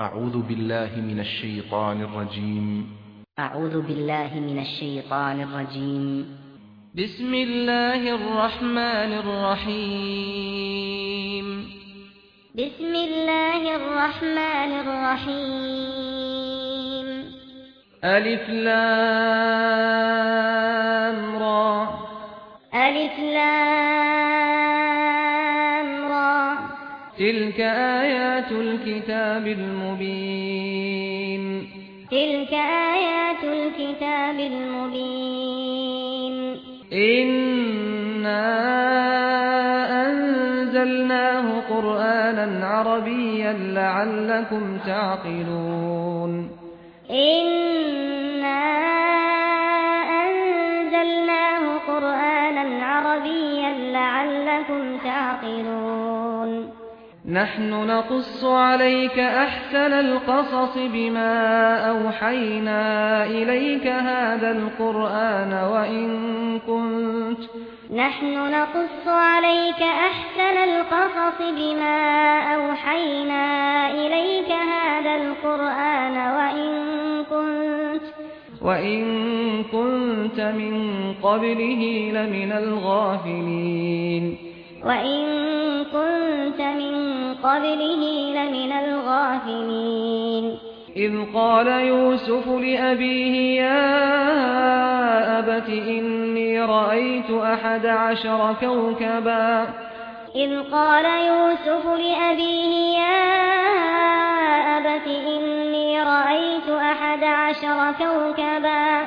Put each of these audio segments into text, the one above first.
أعوذ بالله من الشيطان الرجيم. أعوذ بالله من الشيطان الرجيم. بسم الله الرحمن الرحيم. بسم الله الرحمن الرحيم. ألف لام را. ألف لام را. تلك آيات الْكِتَابِ الْمُبِينِ تِلْكَ آيَاتُ الْكِتَابِ الْمُبِينِ. ان أَنزَلْنَاهُ قُرْآنًا عَرَبِيًّا لَّعَلَّكُمْ تَعْقِلُونَ. ان أَنزَلْنَاهُ قُرْآنًا عَرَبِيًّا لَّعَلَّكُمْ تَعْقِلُونَ. نحن نقص عليك أحسن القصص بما أوحينا إليك هذا القرآن وإن كنت نحن نقص عليك أحسن القصص بما أوحينا إليك هذا القرآن وإن كنت وإن كنت من قبله لمن الغافلين وَإِن كُنْتَ مِن قَبْلِهِ لَمِنَ الْغَافِلِينَ إِذْ قَالَ يُوسُفُ لِأَبِيهِ يَا أَبَتِ إِنِّي رَأَيْتُ أَحَدَ عَشَرَ كَوْكَبًا إِذْ قَالَ يُوسُفُ لِأَبِيهِ يَا أَبَتِ إِنِّي رَأَيْتُ أَحَدَ عَشَرَ كَوْكَبًا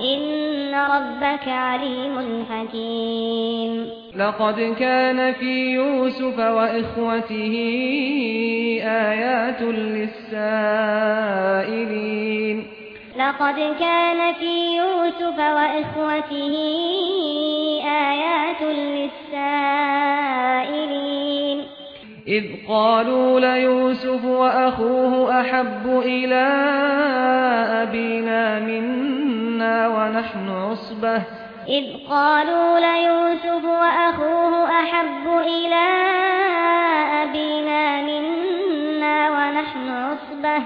إن ربك عليم حكيم. لقد كان في يوسف وإخوته آيات للسائلين. لقد كان في يوسف وإخوته آيات للسائلين. إذ قالوا ليوسف وأخوه أحب إلى أبينا منا كنا ونحن عصبة إذ قالوا ليوسف وأخوه أحب إلى أبينا منا ونحن عصبة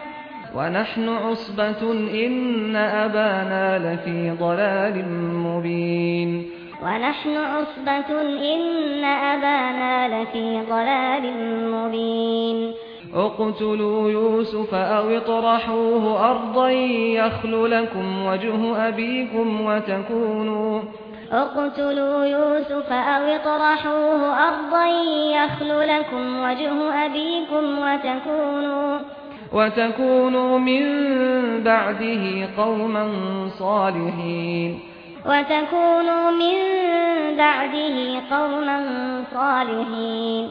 ونحن عصبة إن أبانا لفي ضلال مبين ونحن عصبة إن أبانا لفي ضلال مبين اقتلوا يوسف أو اطرحوه أرضا يخل لكم وجه أبيكم وتكونوا اقتلوا يوسف أو اطرحوه أرضا يخل لكم وجه أبيكم وتكونوا وتكونوا من بعده قوما صالحين. وتكونوا من بعده قوما صالحين.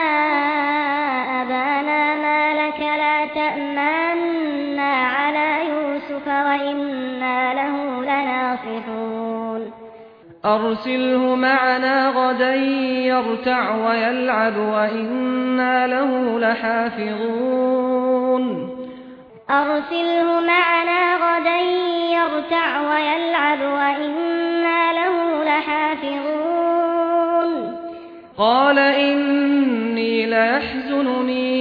إنك لا تأمنا على يوسف وإنا له لناصحون أرسله معنا غدا يرتع ويلعب وإنا له لحافظون أرسله معنا غدا يرتع ويلعب وإنا له لحافظون قال إني ليحزنني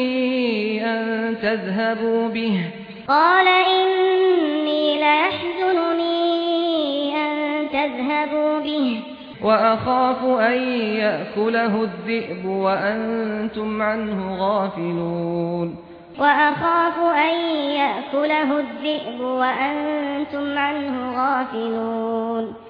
أن تذهبوا به. قال إني لا يحزنني أن تذهبوا به. وأخاف أن يأكله الذئب وأنتم عنه غافلون. وأخاف أن يأكله الذئب وأنتم عنه غافلون.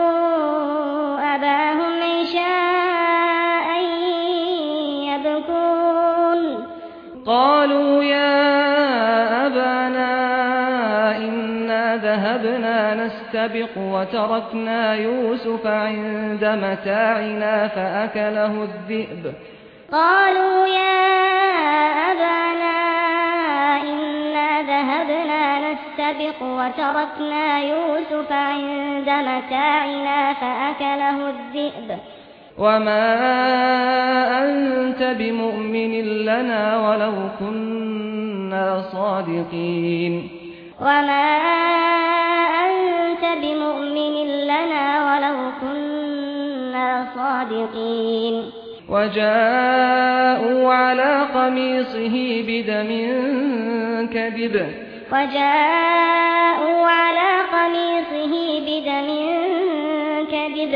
نستبق وتركنا يوسف عند متاعنا فأكله الذئب قالوا يا أبانا إنا ذهبنا نستبق وتركنا يوسف عند متاعنا فأكله الذئب وما أنت بمؤمن لنا ولو كنا صادقين وما أنت بمؤمن لنا ولو كنا صادقين. وجاءوا على قميصه بدم كذب. وجاءوا على قميصه بدم كذب.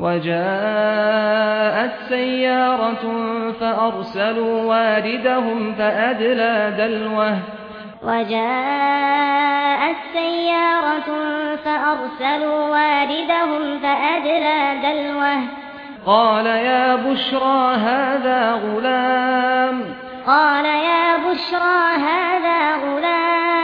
وجاءت سيارة فأرسلوا واردهم فأدلى دلوه. وجاءت سيارة فأرسلوا واردهم فأدلى دلوه. قال يا بشرى هذا غلام. قال يا بشرى هذا غلام.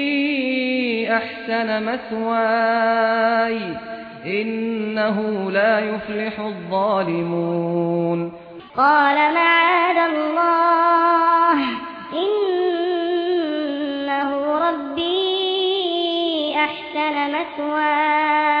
أحسن مثواي إنه لا يفلح الظالمون. قال معاذ الله إنه ربي أحسن مثواي.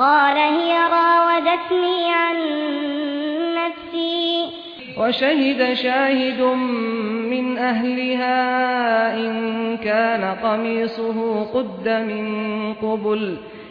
قال هي راودتني عن نفسي. وشهد شاهد من أهلها إن كان قميصه قد من قبل.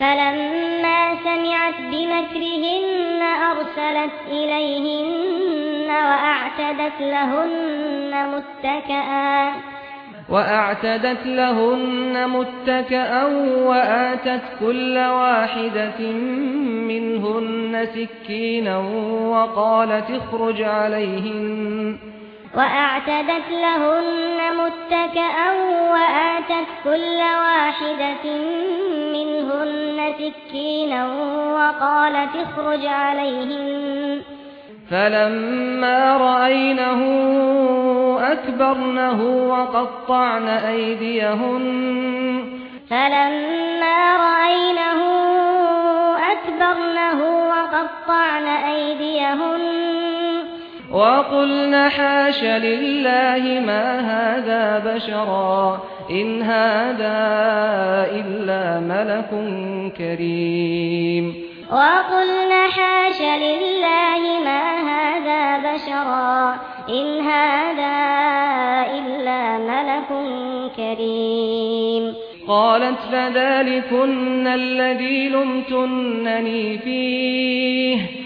فلما سمعت بمكرهن أرسلت إليهن وأعتدت لهن مُتَّكَأً وأعتدت لهن مُتَّكَأً وآتت كل واحدة منهن سكينا وقالت اخرج عليهن. وأعتدت لهن مُتَّكَأً وآتت كل واحدة منهن سكينا وقالت اخرج عَلَيْهِنَّ. فلما رأينه أكبرنه وقطعن أيديهن. فلما رأينه أكبرنه وقطعن أيديهن. وَقُلْنَا حَاشَ لِلَّهِ مَا هَذَا بَشَرًا إِنْ هَذَا إِلَّا مَلَكٌ كَرِيمٌ وَقُلْنَا حَاشَ لِلَّهِ مَا هَذَا بَشَرًا إِنْ هَذَا إِلَّا مَلَكٌ كَرِيمٌ قالت فذلكن الذي لمتنني فيه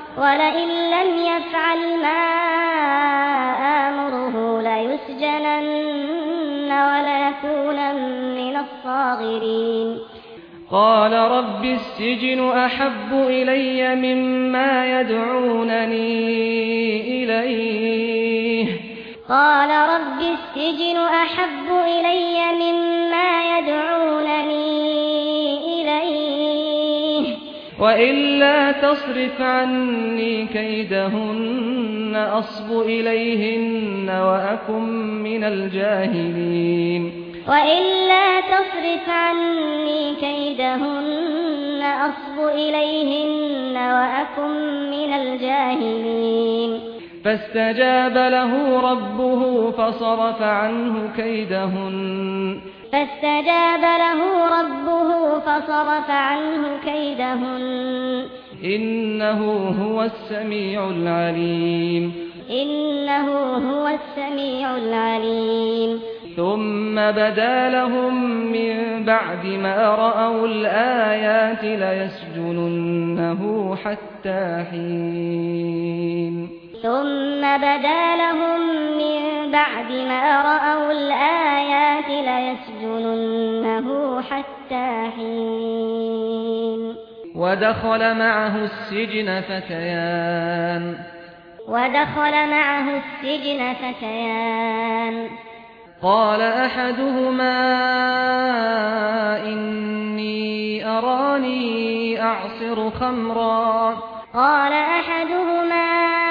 ولئن لم يفعل ما آمره ليسجنن وليكونا من الصاغرين قال رب السجن أحب إلي مما يدعونني إليه. قال رب السجن أحب إلي مما يدعونني وإلا تصرف عني كيدهن أصب إليهن وأكن من الجاهلين وإلا تصرف عني كيدهن أصب إليهن وَأَكُمْ من الجاهلين فاستجاب له ربه فصرف عنه كيدهن فاستجاب له ربه فصرف عنه كيدهن لهم إنه هو السميع العليم إنه هو السميع العليم ثم بدلهم من بعد ما رأوا الآيات ليسجننه حتى حين ثم بدلهم من بعد ما رأوا الآيات ليسجننه حتى حين ودخل معه السجن فتيان. ودخل معه السجن فتيان. قال أحدهما إني أراني أعصر خمرا. قال أحدهما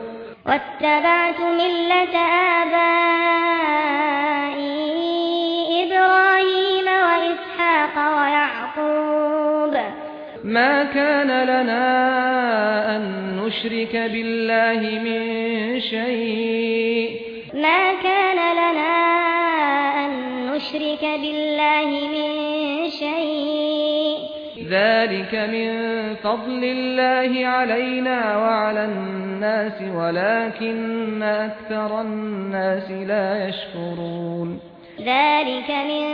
واتبعت ملة آبائي إبراهيم وإسحاق ويعقوب. ما كان لنا أن نشرك بالله من شيء. ما كان لنا أن نشرك بالله من ذلك من فضل الله علينا وعلى الناس ولكن أكثر الناس لا يشكرون ذلك من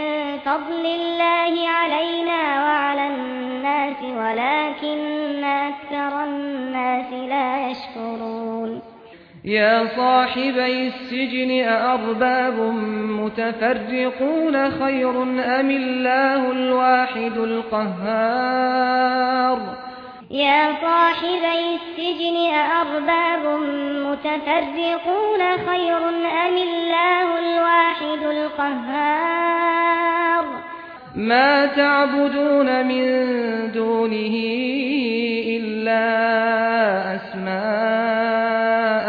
فضل الله علينا وعلى الناس ولكن أكثر الناس لا يشكرون يا صاحبي السجن أأرباب متفرقون خير أم الله الواحد القهار؟ يا صاحبي السجن أأرباب متفرقون خير أم الله الواحد القهار؟ ما تعبدون من دونه إلا أسماء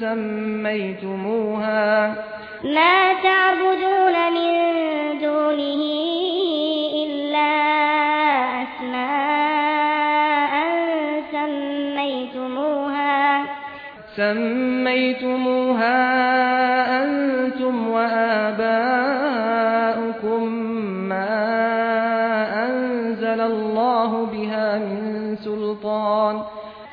سميتموها. ما تعبدون من دونه إلا أسماء سميتموها. سميتموها أنتم وآباؤكم.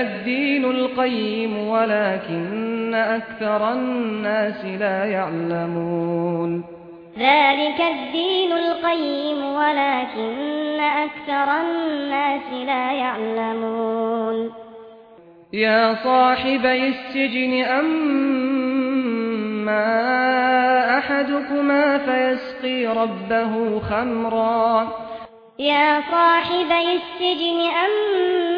الدين القيم ولكن أكثر الناس لا يعلمون. ذلك الدين القيم ولكن أكثر الناس لا يعلمون. يا صاحبي السجن أما أحدكما فيسقي ربه خمرا. يا صاحبي السجن أما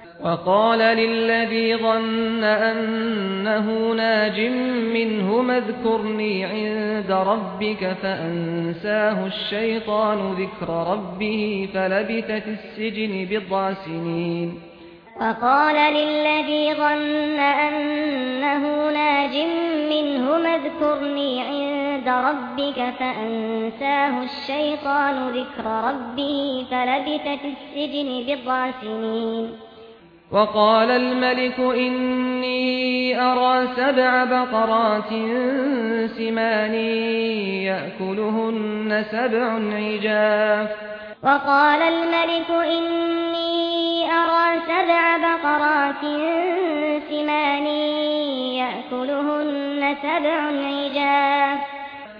وقال للذي ظن أنه ناج منه مذكرني عند ربك فأنساه الشيطان ذكر ربه فلبثت السجن بضع سنين. وقال للذي ظن أنه ناج منه مذكرني عند ربك فأنساه الشيطان ذكر ربه فلبثت السجن بضع سنين. وقال الملك إني أرى سبع بقرات سمان يأكلهن سبع عجاف. وقال الملك إني أرى سبع بقرات سمان يأكلهن سبع عجاف.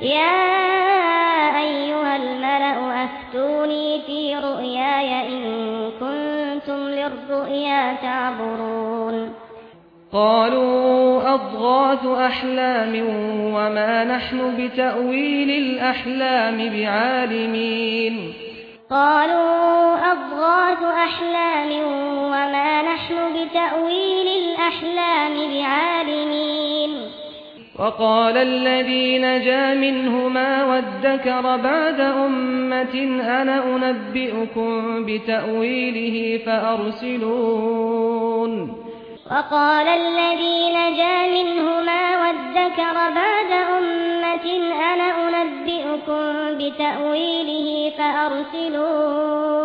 يا أيها الملأ أفتوني في رؤياي إن كنتم للرؤيا تعبرون. قالوا أضغاث أحلام وما نحن بتأويل الأحلام بعالمين. قالوا أضغاث أحلام وما نحن بتأويل الأحلام بعالمين. وقال الذي نجا منهما وادكر بعد أمة أنا أنبئكم بتأويله فأرسلون. وقال الذي نجا منهما وادكر بعد أمة أنا أنبئكم بتأويله فأرسلون.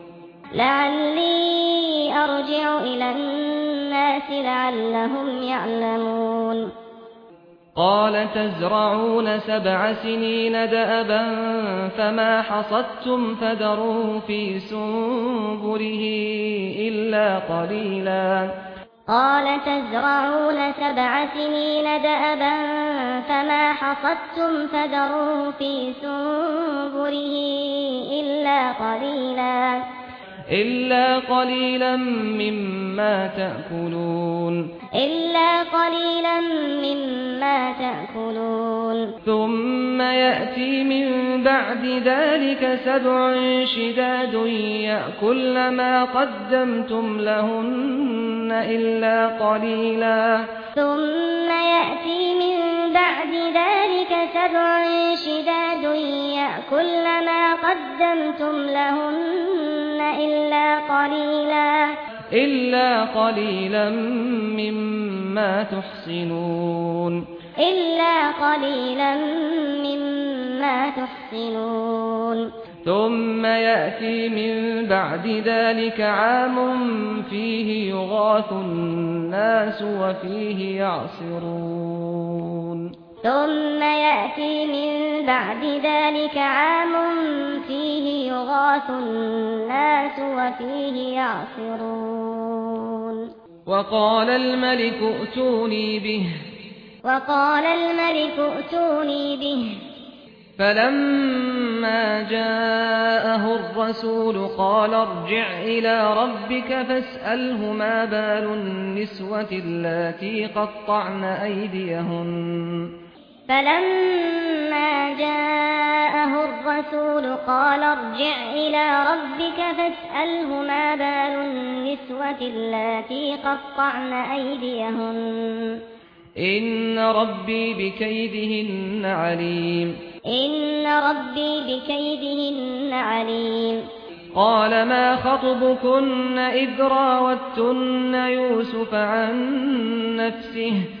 لعلي أرجع إلى الناس لعلهم يعلمون قال تزرعون سبع سنين دأبا فما حصدتم فذروه في سنبره إلا قليلا قال تزرعون سبع سنين دأبا فما حصدتم فذروه في سنبره إلا قليلا إلا قليلا مما تأكلون إلا قليلا مما تأكلون ثم يأتي من بعد ذلك سبع شداد يأكل ما قدمتم لهن إلا قليلا ثم يأتي من بعد ذلك سبع شداد يأكل ما قدمتم لهن إلا إلا قليلا إلا قليلا مما تحصنون إلا قليلا مما تحصنون ثم يأتي من بعد ذلك عام فيه يغاث الناس وفيه يعصرون ثم يأتي من بعد ذلك عام فيه يغاث الناس وفيه يعصرون وقال الملك ائتوني به. وقال الملك أَتُونِي به. فلما جاءه الرسول قال ارجع إلى ربك فاسأله ما بال النسوة اللَّاتِي قطعن أيديهن. فلما جاءه الرسول قال ارجع إلى ربك فاسأله ما بال النسوة اللَّاتِي قطعن أيديهن. إن ربي بكيدهن عليم. إن ربي بكيدهن عليم. قال ما خطبكن إذ راوتن يوسف عن نفسه؟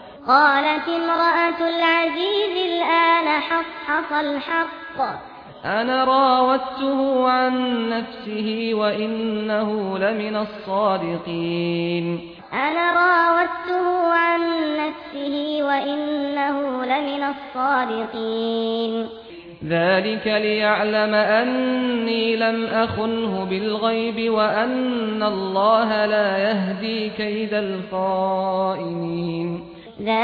قالت امرأة العزيز الآن حصحص الحق. أنا راوته عن نفسه وإنه لمن الصادقين. أنا راوته عن نفسه وإنه لمن الصادقين. ذلك ليعلم أني لم أخنه بالغيب وأن الله لا يهدي كيد الخائنين.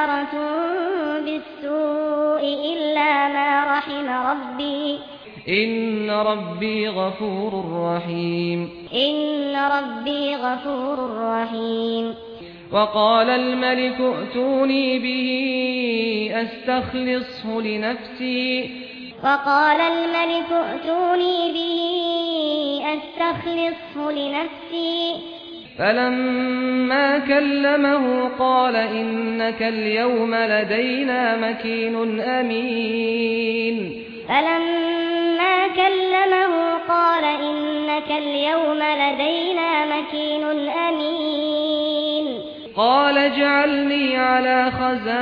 كفارة بالسوء إلا ما رحم ربي. إن ربي غفور رحيم. إن ربي غفور رحيم. وقال الملك ائتوني به أستخلصه لنفسي. وقال الملك ائتوني به أستخلصه لنفسي. فلما كلمه قال إنك اليوم لدينا مكين أمين فلما كلمه قال إنك اليوم لدينا مكين أمين قال اجعلني على خزائن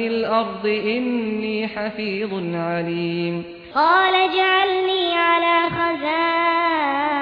الأرض إني حفيظ عليم قال اجعلني على خزائن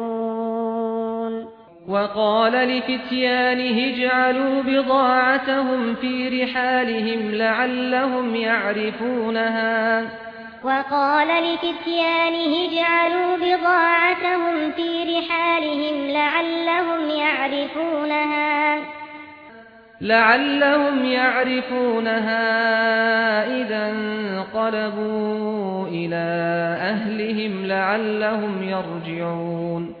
وقال لفتيانه اجعلوا بضاعتهم في رحالهم لعلهم يعرفونها. وقال لفتيانه اجعلوا بضاعتهم في رحالهم لعلهم يعرفونها. لعلهم يعرفونها إذا انقلبوا إلى أهلهم لعلهم يرجعون.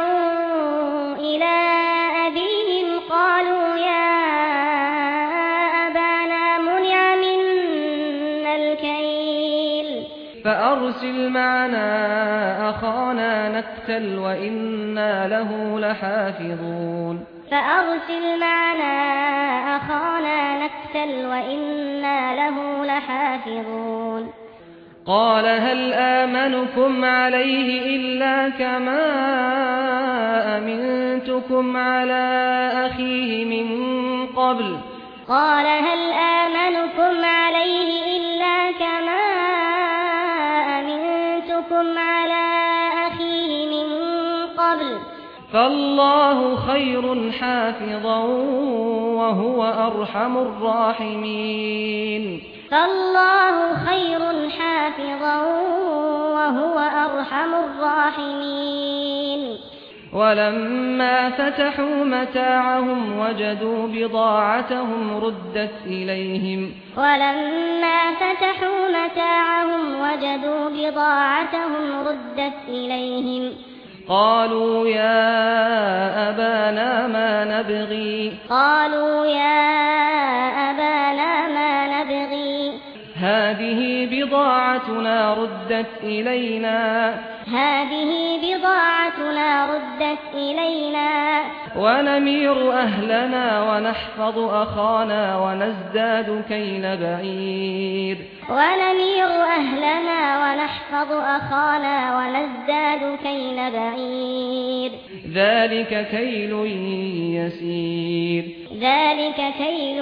أرسل معنا أخانا نكتل وإنا له لحافظون. فأرسل معنا أخانا نكتل وإنا له لحافظون. قال هل آمنكم عليه إلا كما أمنتكم على أخيه من قبل؟ قال هل آمنكم عليه إلا كما أَحَدُكُمْ عَلَى أَخِيهِ مِنْ قَبْلُ فَاللَّهُ خَيْرٌ حَافِظًا وَهُوَ أَرْحَمُ الرَّاحِمِينَ فَاللَّهُ خَيْرٌ حَافِظًا وَهُوَ أَرْحَمُ الرَّاحِمِينَ ولما فتحوا متاعهم وجدوا بضاعتهم ردت إليهم. ولما فتحوا متاعهم وجدوا بضاعتهم ردت إليهم. قالوا يا أبانا ما نبغي. قالوا يا أبانا ما نبغي. هذه بضاعتنا ردت إلينا. هذه بضاعتنا ردت إلينا. ونمير أهلنا ونحفظ أخانا ونزداد كيل بعير. ونمير أهلنا ونحفظ أخانا ونزداد كيل بعير. ذلك كيل يسير. ذلك كيل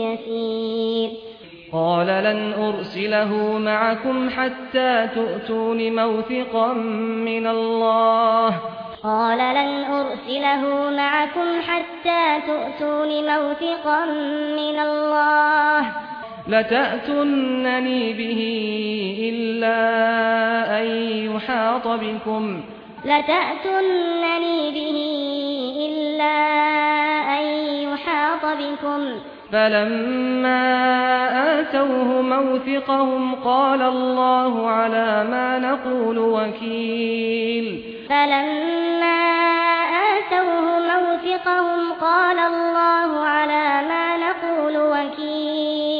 يسير. قال لن أرسله معكم حتى تؤتون موثقا من الله. قال لن أرسله معكم حتى تؤتون موثقا من الله. لا تأتونني به إلا أن يحاط بكم. لا تأتونني به إلا أن يحاط بكم. فَلَمَّا آتَوْهُ مَوْثِقَهُمْ قَالَ اللَّهُ عَلَى مَا نَقُولُ وَكِيلٌ. فَلَمَّا آتَوْهُ مَوْثِقَهُمْ قَالَ اللَّهُ عَلَى مَا نَقُولُ وَكِيلٌ.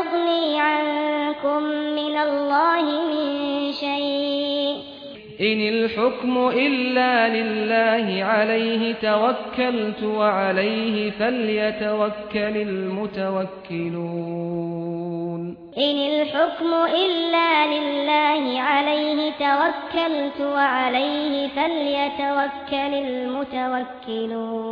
يغني عنكم من الله من شيء إن الحكم إلا لله عليه توكلت وعليه فليتوكل المتوكلون إن الحكم إلا لله عليه توكلت وعليه فليتوكل المتوكلون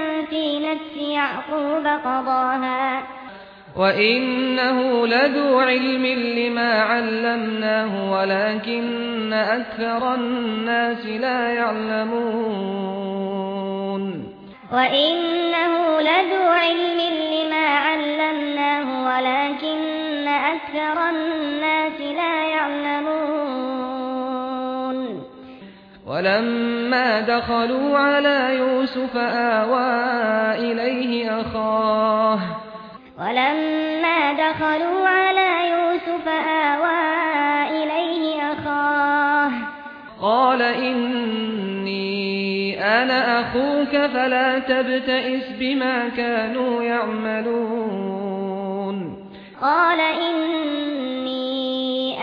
نفس يعقوب قضاها. وَإِنَّهُ لَذُو عِلْمٍ لِّمَا عَلَّمْنَاهُ وَلَكِنَّ أَكْثَرَ النَّاسِ لَا يَعْلَمُونَ. وَإِنَّهُ لَذُو عِلْمٍ لِّمَا عَلَّمْنَاهُ وَلَكِنَّ أَكْثَرَ النَّاسِ لَا يَعْلَمُونَ. ولما دخلوا على يوسف آوى إليه أخاه. ولما دخلوا على يوسف آوى إليه أخاه. قال إني أنا أخوك فلا تبتئس بما كانوا يعملون. قال إني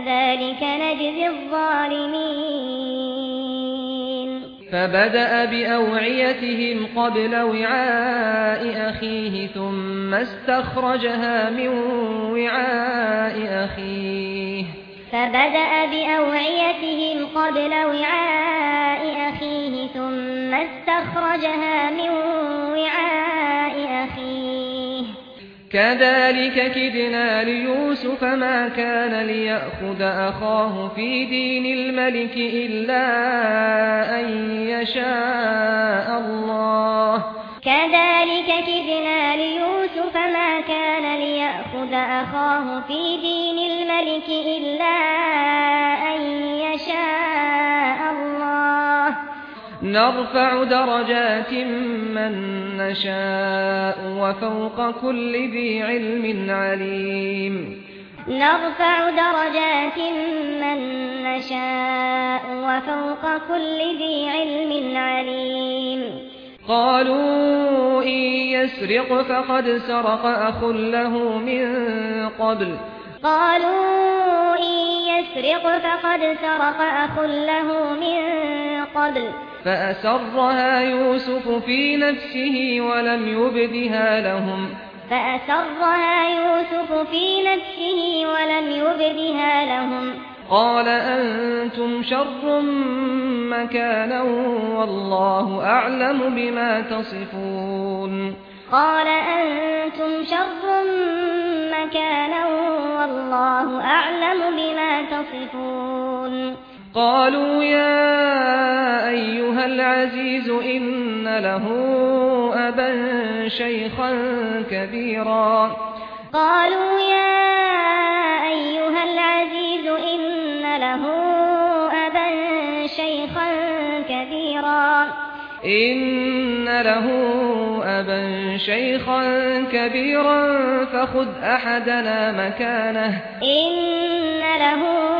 كذلك نجزي الظالمين. فبدأ بأوعيتهم قبل وعاء أخيه ثم استخرجها من وعاء أخيه. فبدأ بأوعيتهم قبل وعاء أخيه ثم استخرجها من كذلك كدنا ليوسف ما كان ليأخذ أخاه في دين الملك إلا أن يشاء الله. كذلك كدنا ليوسف ما كان ليأخذ أخاه في دين الملك إلا نرفع درجات من نشاء وفوق كل ذي علم عليم. نرفع درجات من نشاء وفوق كل ذي علم عليم. قالوا إن يسرق فقد سرق أخ له من قبل. قالوا إن يسرق فقد سرق أخ له من قبل. فأسرها يوسف في نفسه ولم يبدها لهم فأسرها يوسف في نفسه ولم يبدها لهم قال أنتم شر مكانا والله أعلم بما تصفون قال أنتم شر مكانا والله أعلم بما تصفون قالوا يا أيها العزيز إن له أبا شيخا كبيرا. قالوا يا أيها العزيز إن له أبا شيخا كبيرا. إن له أبا شيخا كبيرا فخذ أحدنا مكانه. إن له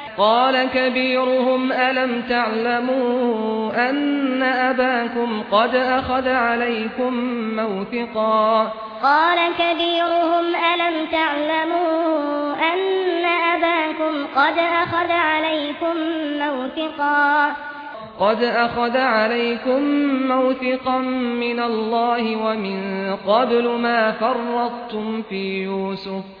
قال كبيرهم ألم تعلموا أن أباكم قد أخذ عليكم موثقا؟ قال كبيرهم ألم تعلموا أن أباكم قد أخذ عليكم موثقا؟ قد أخذ عليكم موثقا من الله ومن قبل ما فرطتم في يوسف.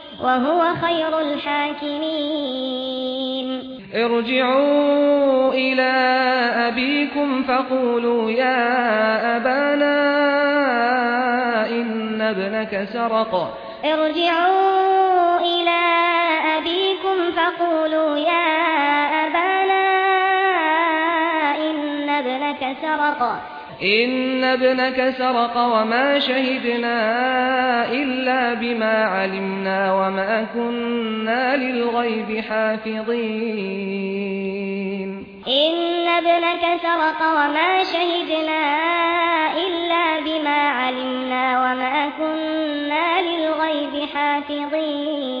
وهو خير الحاكمين. ارجعوا إلى أبيكم فقولوا يا أبانا إن ابنك سرق. ارجعوا إلى أبيكم فقولوا يا أبانا إن ابنك سرق. إن ابنك سرق وما شهدنا إلا بما علمنا وما كنا للغيب حافظين إن ابنك سرق وما شهدنا إلا بما علمنا وما كنا للغيب حافظين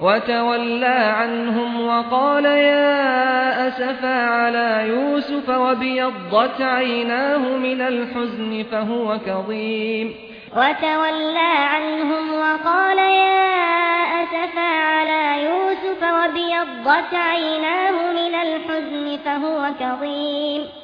وتولى عنهم وقال يا أسفا على يوسف وبيضت عيناه من الحزن فهو كظيم. وتولى عنهم وقال يا أسفا على يوسف وبيضت عيناه من الحزن فهو كظيم.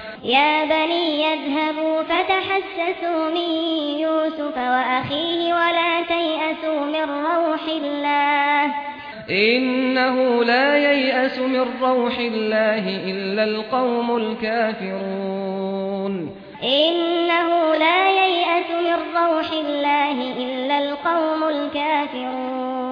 يا بني يذهبوا فتحسسوا من يوسف وأخيه ولا تيأسوا من روح الله. إنه لا ييأس من روح الله إلا القوم الكافرون. إنه لا ييأس من روح الله إلا القوم الكافرون.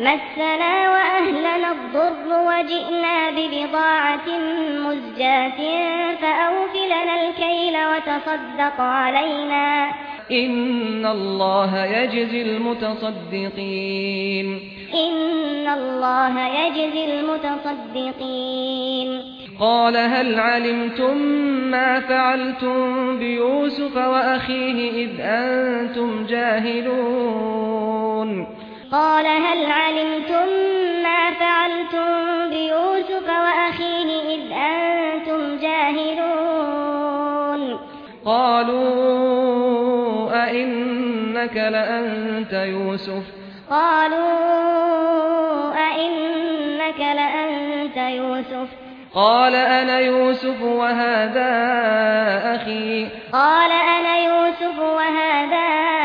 مسنا وأهلنا الضر وجئنا ببضاعة مزجاة فأوفلنا الكيل وتصدق علينا. إن الله يجزي المتصدقين. إن الله يجزي المتصدقين. قال هل علمتم ما فعلتم بيوسف وأخيه إذ أنتم جاهلون؟ قال هل علمتم ما فعلتم بيوسف وأخيه إذ أنتم جاهلون؟ قالوا أئنك لأنت يوسف. قالوا أئنك لأنت يوسف. قال أنا يوسف وهذا أخي. قال أنا يوسف وهذا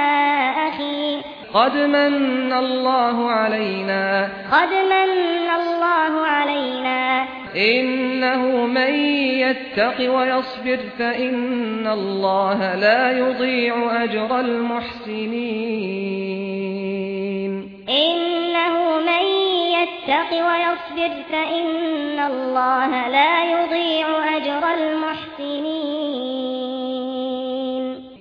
قد من الله علينا قد من الله علينا انه من يتق ويصبر فان الله لا يضيع اجر المحسنين انه من يتق ويصبر فان الله لا يضيع اجر المحسنين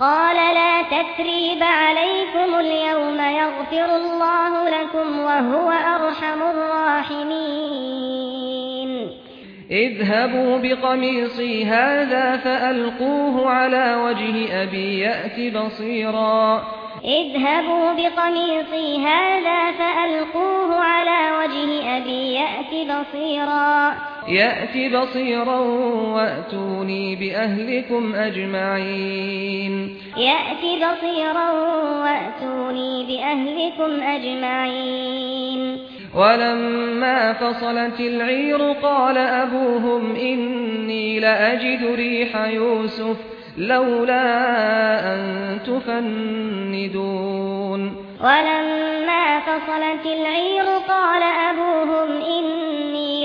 قال لا تثريب عليكم اليوم يغفر الله لكم وهو أرحم الراحمين. اذهبوا بقميصي هذا فألقوه على وجه أبي يأتي بصيرا. اذهبوا بقميصي هذا فألقوه على وجه أبي يأتي بصيرا. يأتي بصيرا وأتوني بأهلكم أجمعين. يأتي بصيرا وأتوني بأهلكم أجمعين. ولما فصلت العير قال أبوهم إني لأجد ريح يوسف لولا أن تفندون. ولما فصلت العير قال أبوهم إني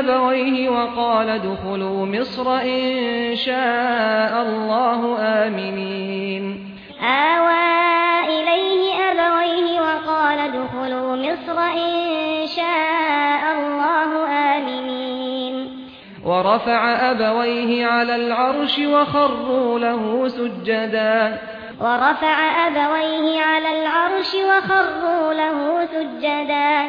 أبويه وقال دخلوا مصر إن شاء الله آمنين. آوى إليه أبويه وقال دخلوا مصر إن شاء الله آمنين. ورفع أبويه على العرش وخروا له سجداً. ورفع أبويه على العرش وخروا له سجدا.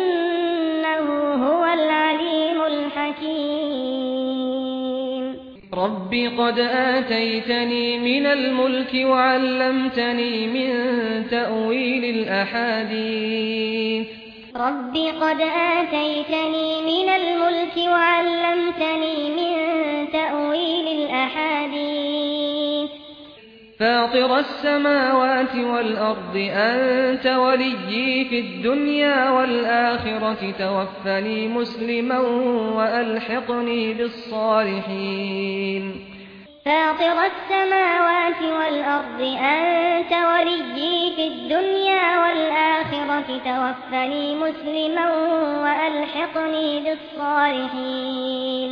العليم الحكيم. ربي قد آتيتني من الملك وعلمتني من تأويل الأحاديث. ربي قد آتيتني من الملك وعلمتني من تأويل الأحاديث. فاطر السماوات والأرض أنت ولي في الدنيا والآخرة توفني مسلما وألحقني بالصالحين. فاطر السماوات والأرض أنت ولي في الدنيا والآخرة توفني مسلما وألحقني بالصالحين.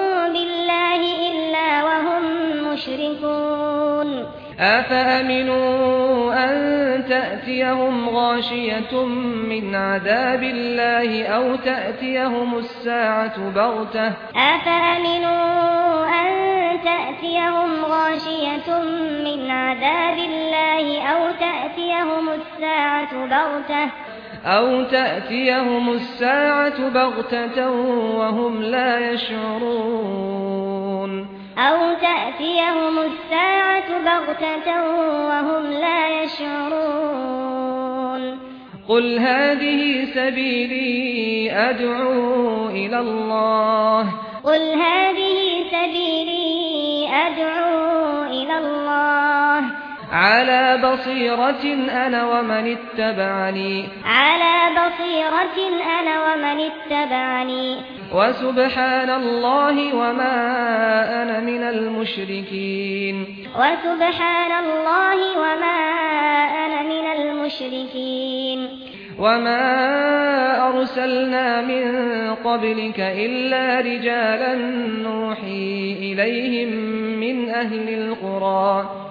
أفأمنوا أن تأتيهم غاشية من عذاب الله أو تأتيهم الساعة بغتة أفأمنوا أن تأتيهم غاشية من عذاب الله أو تأتيهم الساعة بغتة أو تأتيهم الساعة بغتة وهم لا يشعرون أو تأتيهم الساعة بغتة وهم لا يشعرون قل هذه سبيلي أدعو إلى الله قل هذه سبيلي أدعو إلى الله على بصيرة أنا ومن اتبعني. على بصيرة أنا ومن اتبعني. وسبحان الله وما أنا من المشركين. وسبحان الله وما أنا من المشركين. وما أرسلنا من قبلك إلا رجالا نوحي إليهم من أهل القرى.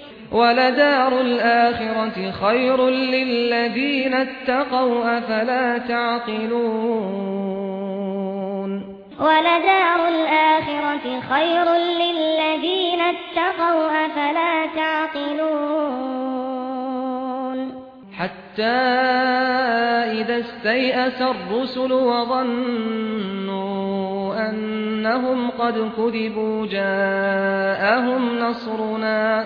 ولدار الآخرة خير للذين اتقوا أفلا تعقلون؟ ولدار الآخرة خير للذين اتقوا أفلا تعقلون؟ حتى إذا استيأس الرسل وظنوا أنهم قد كذبوا جاءهم نصرنا. حتى إذا استيأس الرسل وظنوا أنهم قد كذبوا جاءهم نصرنا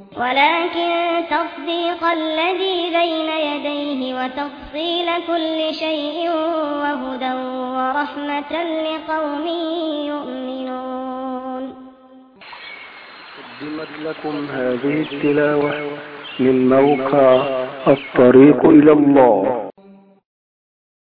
ولكن تصديق الذي بين يديه وتفصيل كل شيء وهدى ورحمة لقوم يؤمنون. قدمت لكم هذه التلاوة من موقع الطريق إلى الله.